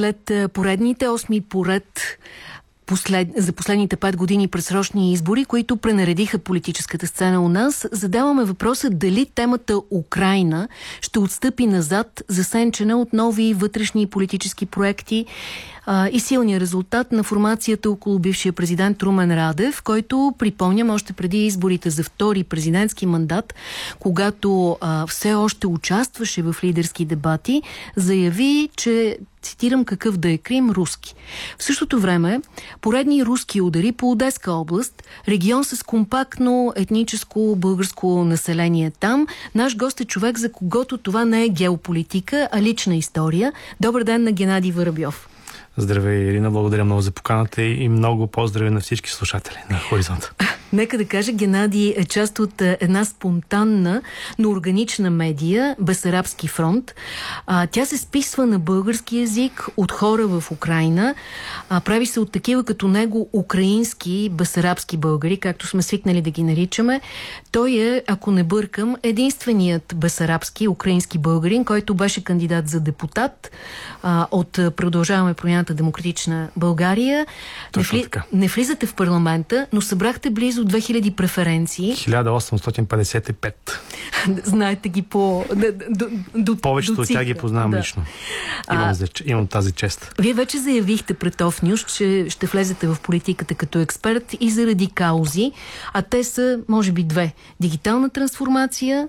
След поредните осми поред послед... за последните пет години пресрочни избори, които пренаредиха политическата сцена у нас, задаваме въпроса дали темата Украина ще отстъпи назад, засенчена от нови вътрешни политически проекти а, и силния резултат на формацията около бившия президент Румен Радев, който, припомням, още преди изборите за втори президентски мандат, когато а, все още участваше в лидерски дебати, заяви, че цитирам какъв да е Крим, руски. В същото време, поредни руски удари по Одеска област, регион с компактно етническо българско население там. Наш гост е човек, за когото това не е геополитика, а лична история. Добър ден на Геннадий Върбьов. Здравей, Ирина. Благодаря много за поканата и много поздрави на всички слушатели на Хоризонт. Нека да кажа, Геннадий е част от е, една спонтанна, но органична медия, Бесарабски фронт. Тя се списва на български язик от хора в Украина. Прави се от такива като него украински, бесарабски българи, както сме свикнали да ги наричаме. Той е, ако не бъркам, единственият бесарабски, украински българин, който беше кандидат за депутат от Продължаваме промяната Демократична България. Точно не, така. не влизате в парламента, но събрахте близо близо 2000 преференции. 1855. Знаете ги по... До, до, Повечето до от тях ги познавам да. лично. Имам, а, имам тази чест. Вие вече заявихте пред Офнюс, че ще влезете в политиката като експерт и заради каузи, а те са, може би, две. Дигитална трансформация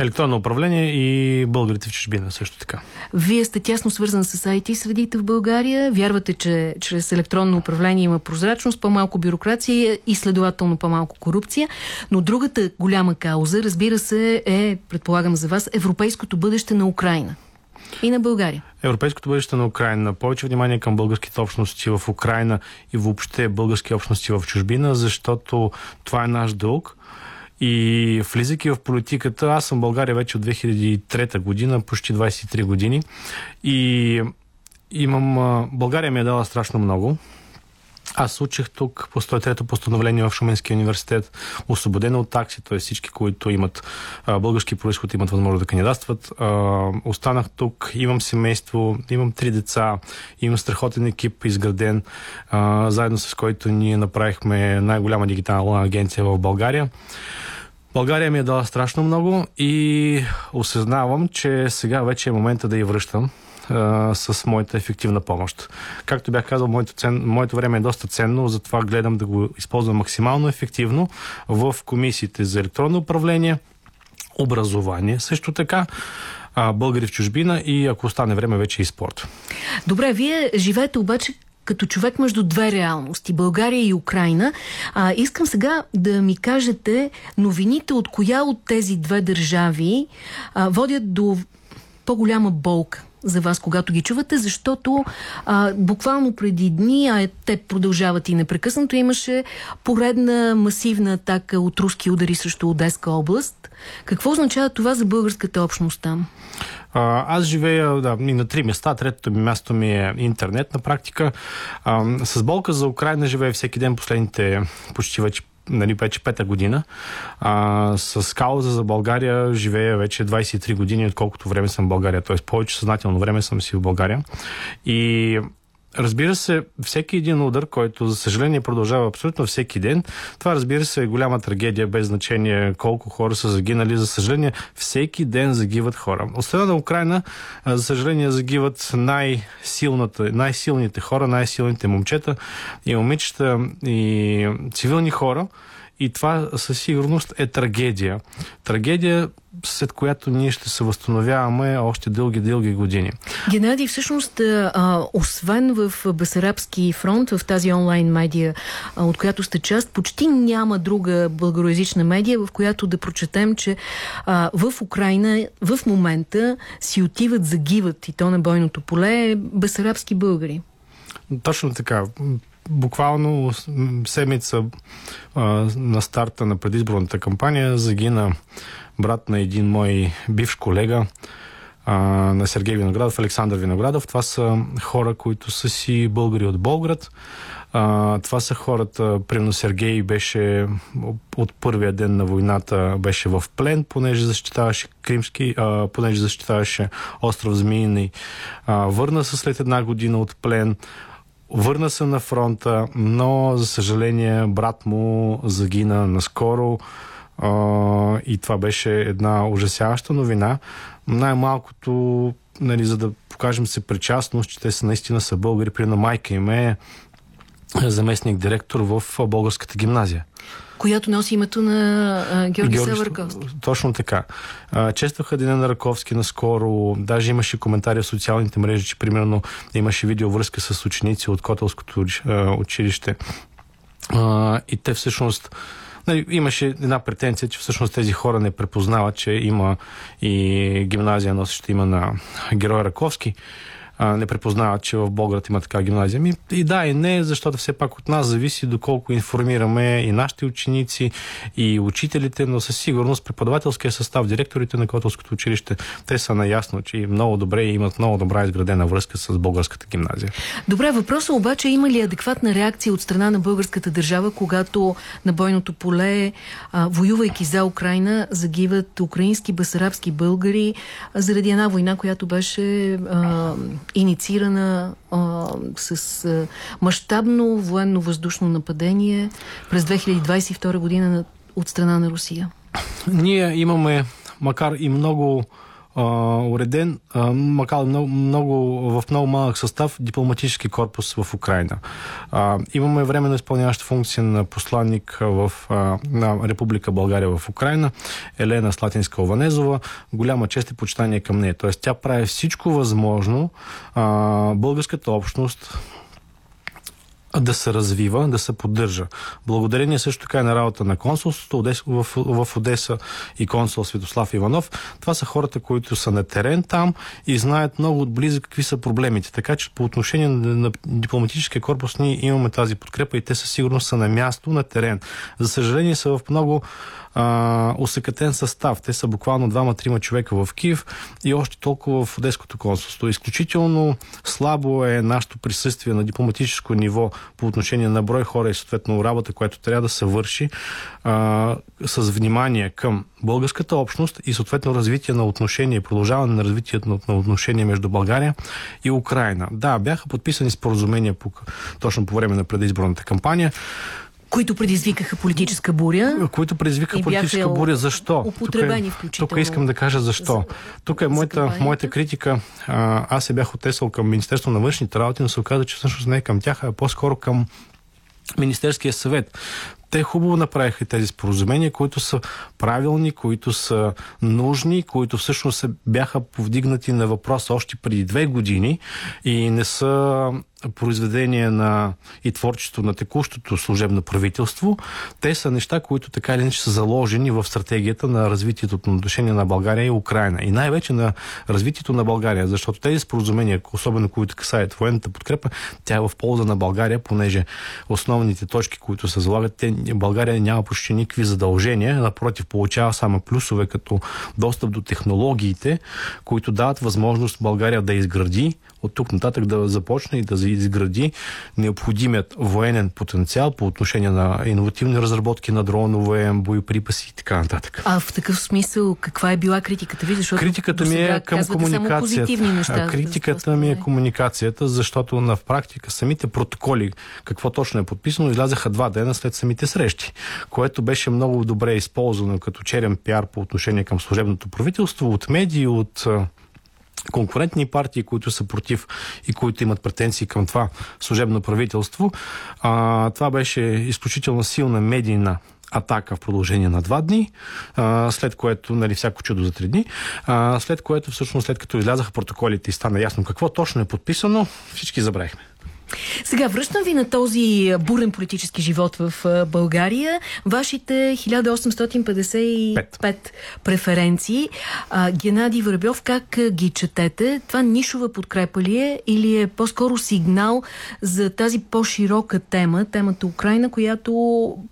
Електронно управление и българите в чужбина също така. Вие сте тясно свързан с IT средите в България. Вярвате, че чрез електронно управление има прозрачност, по-малко бюрокрация и следователно по-малко корупция. Но другата голяма кауза, разбира се, е, предполагам за вас, европейското бъдеще на Украина и на България. Европейското бъдеще на Украина. Повече внимание към българските общности в Украина и въобще български общности в чужбина, защото това е наш дълг. И влизайки в политиката, аз съм в България вече от 2003 година, почти 23 години. И имам... България ми е дала страшно много. Аз учих тук по 103-то постановление в Шуменския университет, освободена от такси, т.е. всички, които имат а, български происход, имат възможност да кандидатстват. А, останах тук, имам семейство, имам три деца, имам страхотен екип изграден, а, заедно с който ние направихме най-голяма дигитална агенция в България. България ми е дала страшно много и осъзнавам, че сега вече е момента да я връщам а, с моята ефективна помощ. Както бях казал, моето, цен, моето време е доста ценно, затова гледам да го използвам максимално ефективно в комисиите за електронно управление, образование също така, а, българи в чужбина и ако остане време вече и спорт. Добре, вие живеете обаче като човек между две реалности България и Украина. А, искам сега да ми кажете новините от коя от тези две държави а, водят до по-голяма болка за вас, когато ги чувате, защото а, буквално преди дни, а те продължават и непрекъснато, имаше поредна масивна атака от руски удари срещу Одеска област. Какво означава това за българската общност там? Аз живея да, и на три места. Третото ми място ми е интернет на практика. А, с болка за Украина живея всеки ден последните почти вече нали, вече пета година. А, с кауза за България живея вече 23 години, отколкото време съм в България. Т.е. повече съзнателно време съм си в България. И Разбира се, всеки един удар, който за съжаление продължава абсолютно всеки ден, това разбира се е голяма трагедия, без значение колко хора са загинали. За съжаление, всеки ден загиват хора. От на Украина, за съжаление, загиват най-силните хора, най-силните момчета и момичета и цивилни хора. И това със сигурност е трагедия. Трагедия, след която ние ще се възстановяваме още дълги-дълги години. Геннадий, всъщност, а, освен в Басарабски фронт, в тази онлайн медия, а, от която сте част, почти няма друга българоязична медия, в която да прочетем, че а, в Украина в момента си отиват, загиват и то на бойното поле басарабски българи. Точно така буквално седмица на старта на предизборната кампания загина брат на един мой бивш колега, на Сергей Виноградов, Александър Виноградов. Това са хора, които са си българи от Болград. Това са хората, примерно Сергей беше от първия ден на войната беше в плен, понеже защитаваше Кримски, а, понеже защитаваше остров Змиини. А, върна се след една година от плен. Върна се на фронта, но за съжаление брат му загина наскоро а, и това беше една ужасяваща новина. Най-малкото, нали, за да покажем се причастност, че те са наистина са българи, при на майка им е заместник директор в българската гимназия. Която носи името на а, Георги, Георги Савърковски. Точно така. Честваха Деня на Раковски наскоро. Даже имаше коментари в социалните мрежи, че примерно имаше видеовръзка с ученици от Котелското училище. И те всъщност Нали, имаше една претенция, че всъщност тези хора не препознават, че има и гимназия носеща има на Герой Раковски а, не препознават, че в Болград има така гимназия. Ми, и да, и не, защото все пак от нас зависи доколко информираме и нашите ученици, и учителите, но със сигурност преподавателския състав, директорите на Котелското училище, те са наясно, че много добре и имат много добра изградена връзка с българската гимназия. Добре, въпросът обаче има ли адекватна реакция от страна на българската държава, когато на бойното поле, а, воювайки за Украина, загиват украински, басарабски българи заради една война, която беше а, инициирана а, с а, мащабно военно-въздушно нападение през 2022 година от страна на Русия? Ние имаме, макар и много а, уреден, а, макар много, много, в много малък състав, дипломатически корпус в Украина. А, имаме временно изпълняваща функция на посланник в, а, на Република България в Украина, Елена Слатинска Ованезова. Голяма чест и почитание към нея. Тоест тя прави всичко възможно а, българската общност да се развива, да се поддържа. Благодарение също така и на работа на консулството в, в Одеса и консул Святослав Иванов. Това са хората, които са на терен там и знаят много отблизо какви са проблемите. Така че по отношение на дипломатическия корпус ние имаме тази подкрепа и те със сигурност са на място, на терен. За съжаление са в много а, усъкътен състав. Те са буквално двама-трима човека в Киев и още толкова в Одеското консулство. Изключително слабо е нашето присъствие на дипломатическо ниво по отношение на брой хора и съответно работа, която трябва да се върши а, с внимание към българската общност и съответно развитие на отношения, продължаване на развитието на отношения между България и Украина. Да, бяха подписани споразумения по, точно по време на предизборната кампания. Които предизвикаха политическа буря. Които предизвикаха политическа буря. Защо? Употребени тук, е, тук искам да кажа защо. Тук е моята, моята критика. А, аз се бях отесал към Министерство на външните работи, но се оказа, че всъщност не е към тях, а по-скоро към Министерския съвет те хубаво направиха тези споразумения, които са правилни, които са нужни, които всъщност бяха повдигнати на въпрос още преди две години и не са произведение на и творчество на текущото служебно правителство, те са неща, които така или иначе са заложени в стратегията на развитието на отношения на България и Украина. И най-вече на развитието на България, защото тези споразумения, особено които касаят военната подкрепа, тя е в полза на България, понеже основните точки, които се залагат, те, България няма почти никакви задължения, напротив, получава само плюсове като достъп до технологиите, които дават възможност България да изгради от тук нататък да започне и да изгради необходимият военен потенциал по отношение на иновативни разработки на дронове, боеприпаси и така нататък. А в такъв смисъл каква е била критиката ви? Защото критиката ми е към комуникацията. Неща, критиката ми е комуникацията, защото на практика самите протоколи, какво точно е подписано, излязаха два дена след самите срещи, което беше много добре използвано като черен пиар по отношение към служебното правителство от медии, от конкурентни партии, които са против и които имат претенции към това служебно правителство. А, това беше изключително силна медийна атака в продължение на два дни, а, след което, нали, всяко чудо за три дни, а, след което всъщност, след като излязаха протоколите и стана ясно какво точно е подписано, всички забравихме. Сега връщам ви на този бурен политически живот в България. Вашите 1855 Пет. преференции. А, Геннадий Върбьов, как ги четете? Това нишова подкрепа ли е или е по-скоро сигнал за тази по-широка тема, темата Украина, която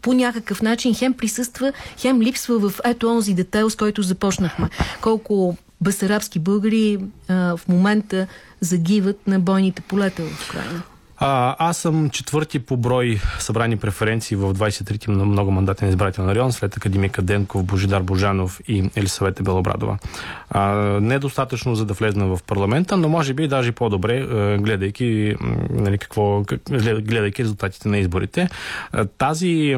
по някакъв начин хем присъства, хем липсва в ето онзи детайл, с който започнахме. Колко басарабски българи а, в момента загиват на бойните полета в Украина? А, аз съм четвърти по брой събрани преференции в 23-ти многомандатен избирателен район след академика Денков, Божидар Божанов и Елисавета Белобрадова. А, недостатъчно за да влезна в парламента, но може би даже по-добре, гледайки, нали, какво, гледайки резултатите на изборите. Тази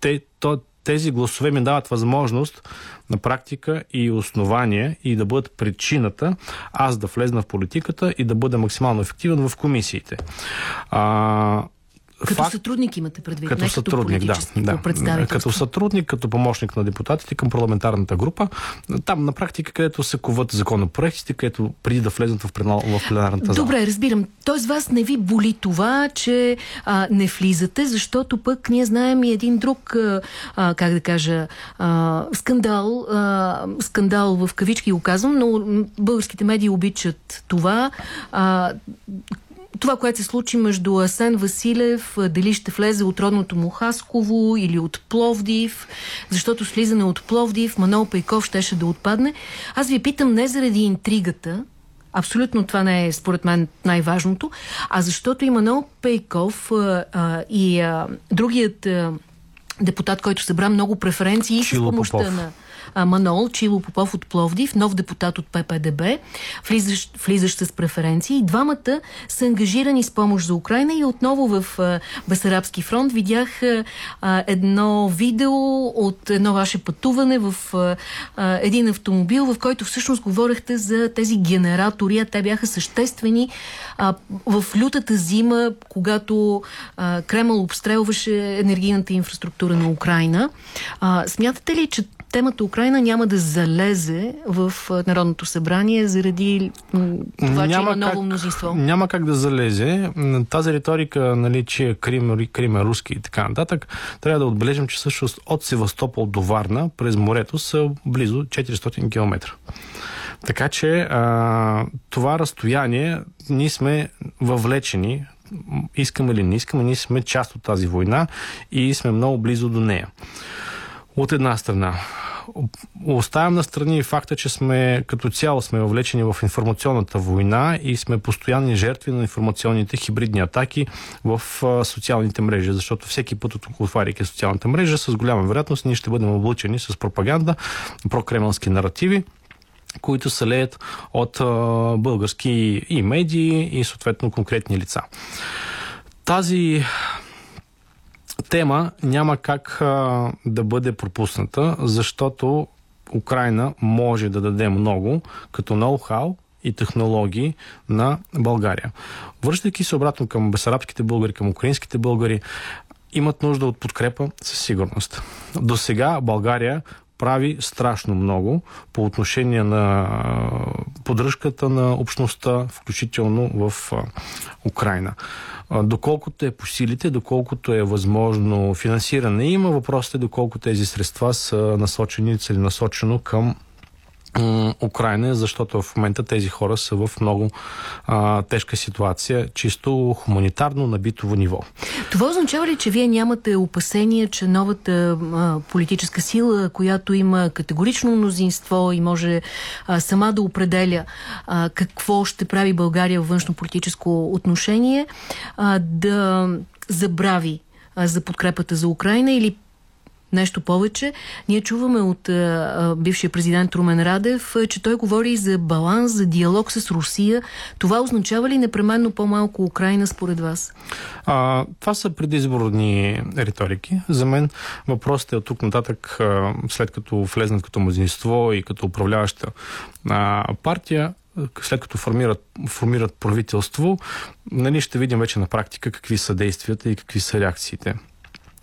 те, то, тези гласове ми дават възможност на практика и основание и да бъдат причината аз да влезна в политиката и да бъда максимално ефективен в комисиите. А, като факт, сътрудник имате предвид, като не сътрудник, да, да. Като сътрудник, като помощник на депутатите към парламентарната група. Там на практика, където се коват законопроектите, където преди да влезнат в, в пленарната зала. Добре, разбирам. Тоест вас не ви боли това, че а, не влизате, защото пък ние знаем и един друг, а, как да кажа, а, скандал, а, скандал в кавички го казвам, но българските медии обичат това. А, това, което се случи между Асен Василев, дали ще влезе от родното му Хасково или от Пловдив, защото с влизане от Пловдив Манол Пейков щеше да отпадне. Аз ви питам не заради интригата, Абсолютно това не е, според мен, най-важното. А защото и Манол Пейков а, а, и а, другият а, депутат, който събра много преференции с помощта Попов. на Манол Чило Попов от Пловдив, нов депутат от ППДБ, влизащ, влизащ с преференции. И двамата са ангажирани с помощ за Украина и отново в Басарабски фронт видях едно видео от едно ваше пътуване в един автомобил, в който всъщност говорехте за тези генератори, а те бяха съществени в лютата зима, когато Кремъл обстрелваше енергийната инфраструктура на Украина. смятате ли, че темата Украина няма да залезе в Народното събрание заради това, няма че има ново как, мнозинство? Няма как да залезе. Тази риторика, нали, че Крим, Крим е руски и така нататък, трябва да отбележим, че всъщност от Севастопол до Варна през морето са близо 400 км. Така че а, това разстояние ние сме въвлечени искаме или не искаме, ние сме част от тази война и сме много близо до нея. От една страна. Оставям на страни факта, че сме като цяло сме въвлечени в информационната война и сме постоянни жертви на информационните хибридни атаки в социалните мрежи, защото всеки път, отваряйки социалната мрежа, с голяма вероятност ние ще бъдем облучени с пропаганда, прокремълски наративи, които се леят от български и медии и съответно конкретни лица. Тази тема няма как а, да бъде пропусната, защото Украина може да даде много като ноу-хау и технологии на България. Връщайки се обратно към бесарабските българи, към украинските българи, имат нужда от подкрепа със сигурност. До сега България прави страшно много по отношение на поддръжката на общността, включително в Украина. Доколкото е по силите, доколкото е възможно финансиране има, въпросът е доколко тези средства са насочени целенасочено към Украина, защото в момента тези хора са в много а, тежка ситуация, чисто хуманитарно на битово ниво. Това означава ли, че вие нямате опасения, че новата а, политическа сила, която има категорично мнозинство и може а, сама да определя а, какво ще прави България в външно-политическо отношение, а, да забрави за подкрепата за Украина или Нещо повече, ние чуваме от а, бившия президент Румен Радев, а, че той говори за баланс, за диалог с Русия. Това означава ли непременно по-малко Украина според вас? А, това са предизборни риторики. За мен въпросът е от тук нататък, а, след като влезнат като мнозинство и като управляваща а, партия, след като формират, формират правителство, нали ще видим вече на практика какви са действията и какви са реакциите.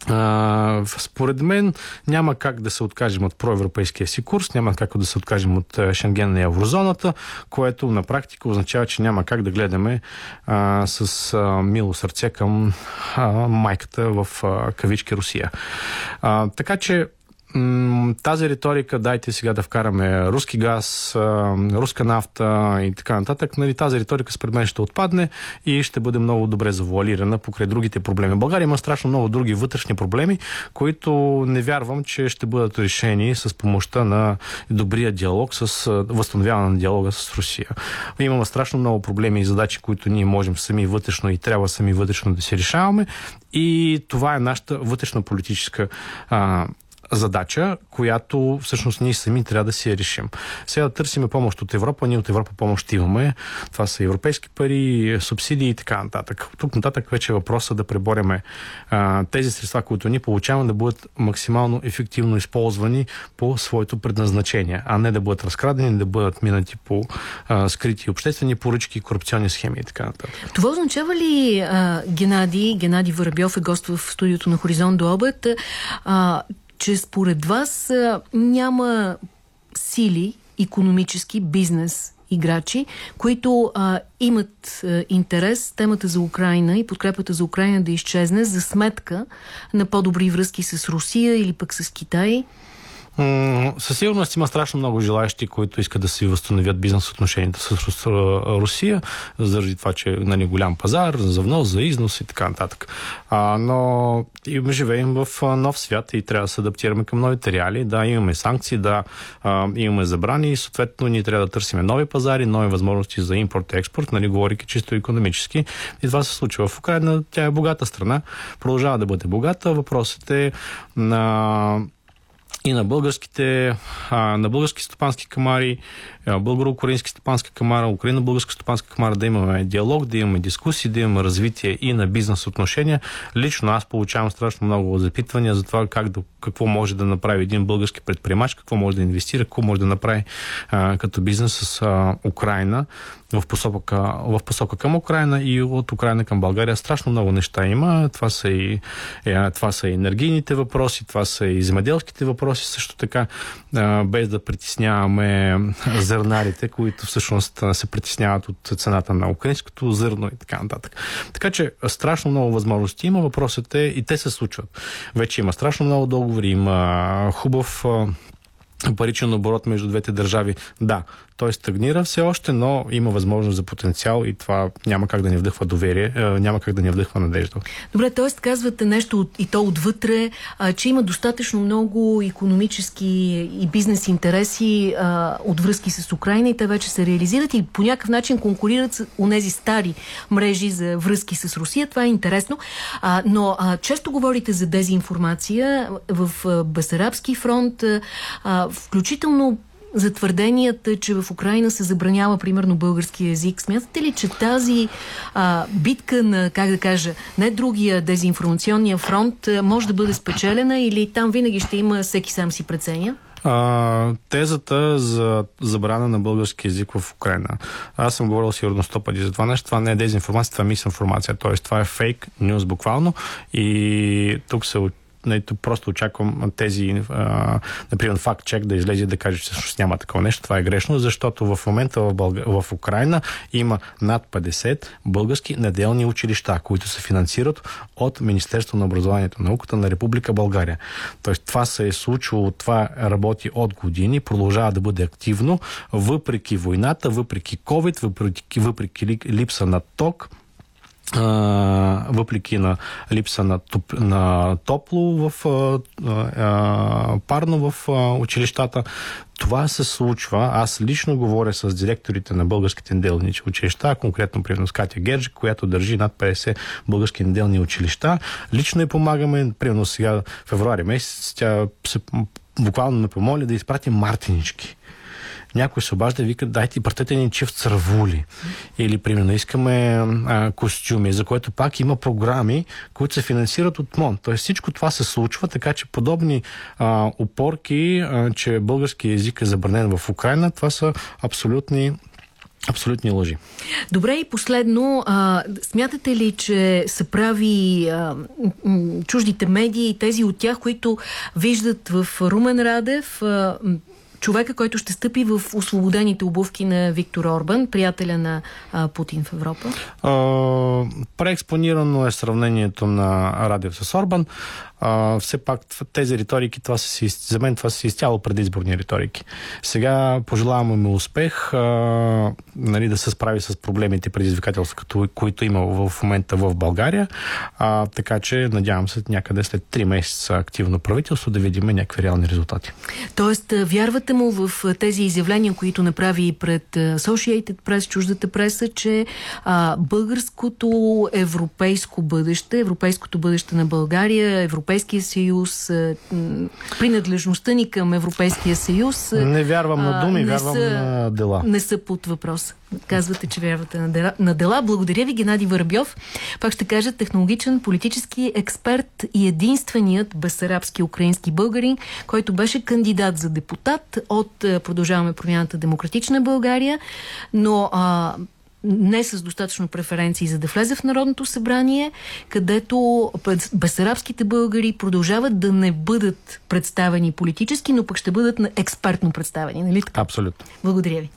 А, според мен няма как да се откажем от проевропейския си курс, няма как да се откажем от Шенген и еврозоната, което на практика означава, че няма как да гледаме а, с а, мило сърце към а, майката в а, кавички Русия. А, така че тази риторика, дайте сега да вкараме руски газ, руска нафта и така нататък, нали, тази риторика според мен ще отпадне и ще бъде много добре завуалирана покрай другите проблеми. България има страшно много други вътрешни проблеми, които не вярвам, че ще бъдат решени с помощта на добрия диалог, с възстановяване на диалога с Русия. Имаме страшно много проблеми и задачи, които ние можем сами вътрешно и трябва сами вътрешно да си решаваме. И това е нашата вътрешна политическа а, задача, която всъщност ние сами трябва да си я решим. Сега да търсиме помощ от Европа, ние от Европа помощ имаме. Това са европейски пари, субсидии и така нататък. Тук нататък вече е въпроса да пребореме а, тези средства, които ние получаваме, да бъдат максимално ефективно използвани по своето предназначение, а не да бъдат разкрадени, да бъдат минати по а, скрити обществени поръчки, корупционни схеми и така нататък. Това означава ли а, Геннади, Геннади Варабьов е гост в студиото на Хоризонт до обед, а, че според вас няма сили, економически, бизнес играчи, които а, имат а, интерес темата за Украина и подкрепата за Украина да изчезне за сметка на по-добри връзки с Русия или пък с Китай? Със сигурност има страшно много желаящи, които искат да си възстановят бизнес отношенията с Русия, заради това, че нали, голям пазар, за внос, за износ и така нататък. А, но и живеем в нов свят и трябва да се адаптираме към новите реали. Да, имаме санкции, да, а, имаме забрани и съответно ние трябва да търсим нови пазари, нови възможности за импорт и експорт, нали, говорики чисто економически. И това се случва в Украина. Тя е богата страна, продължава да бъде богата. Въпросът е на и на българските, а, на български стопански камари, българо-украински стопанска камара, Украина-българска стопанска камара да имаме диалог, да имаме дискусии, да имаме развитие и на бизнес отношения. Лично аз получавам страшно много запитвания за това как да, какво може да направи един български предприемач, какво може да инвестира, какво може да направи а, като бизнес с а, Украина в посока, в посока към Украина и от Украина към България. Страшно много неща има. Това са и, е, това са и енергийните въпроси, това са и земеделските въпроси също така, без да притесняваме зърнарите, които всъщност се притесняват от цената на украинското зърно и така нататък. Така че страшно много възможности има. Въпросът е и те се случват. Вече има страшно много договори, има хубав паричен оборот между двете държави. Да, той стагнира все още, но има възможност за потенциал и това няма как да ни вдъхва доверие, няма как да ни вдъхва надежда. Добре, т.е. казвате нещо и то отвътре, а, че има достатъчно много економически и бизнес интереси а, от връзки с Украина и те вече се реализират и по някакъв начин конкурират с тези стари мрежи за връзки с Русия. Това е интересно. А, но а, често говорите за дезинформация в Басарабски фронт, а, включително за твърденията, че в Украина се забранява примерно български язик. Смятате ли, че тази а, битка на, как да кажа, не другия дезинформационния фронт може да бъде спечелена или там винаги ще има всеки сам си преценя? А, тезата за забрана на български язик в Украина. Аз съм говорил сигурно сто пъти за това нещо. Това не е дезинформация, това е мисинформация. Тоест, това е фейк нюз буквално. И тук се нали, просто очаквам тези, например, факт чек да излезе да каже, че всъщност няма такова нещо. Това е грешно, защото в момента в, Бълга... в Украина има над 50 български неделни училища, които се финансират от Министерство на образованието и науката на Република България. Тоест това се е случило, това работи от години, продължава да бъде активно, въпреки войната, въпреки COVID, въпреки, въпреки липса на ток, въпреки на липса на, топ, на топло в а, парно в а, училищата. Това се случва. Аз лично говоря с директорите на българските неделни училища, конкретно при Катя Герджи, която държи над 50 български неделни училища. Лично и помагаме. Примерно сега, февруари месец, тя се буквално ме помоли да изпрати мартинички някой се обажда и вика, дайте, пратете ни чифт цървули. Или, примерно, искаме а, костюми, за което пак има програми, които се финансират от МОН. Тоест всичко това се случва, така че подобни а, опорки, а, че български язик е забранен в Украина, това са абсолютни Абсолютни лъжи. Добре и последно, а, смятате ли, че са прави а, чуждите медии, тези от тях, които виждат в Румен Радев а, човека, който ще стъпи в освободените обувки на Виктор Орбан, приятеля на а, Путин в Европа? А, преекспонирано е сравнението на Радев с Орбан. А, все пак тези риторики, това са за мен това са изцяло предизборни риторики. Сега пожелаваме му успех, а, нали, да се справи с проблемите предизвикателства, които има в момента в България, а, така че надявам се някъде след 3 месеца активно правителство да видим някакви реални резултати. Тоест, вярвате му в тези изявления, които направи пред Associated Press, чуждата преса, че а, българското европейско бъдеще, европейското бъдеще на България, Европейския съюз, принадлежността ни към Европейския съюз... Не вярвам на думи, вярвам са, на дела. Не са под въпрос. Казвате, че вярвате на дела. на дела. Благодаря ви, Геннади Върбьов. Пак ще кажа, технологичен политически експерт и единственият безсарабски украински българин, който беше кандидат за депутат от Продължаваме промяната Демократична България, но а, не с достатъчно преференции, за да влезе в Народното събрание, където безарабските българи продължават да не бъдат представени политически, но пък ще бъдат експертно представени. Нали? Абсолютно. Благодаря ви.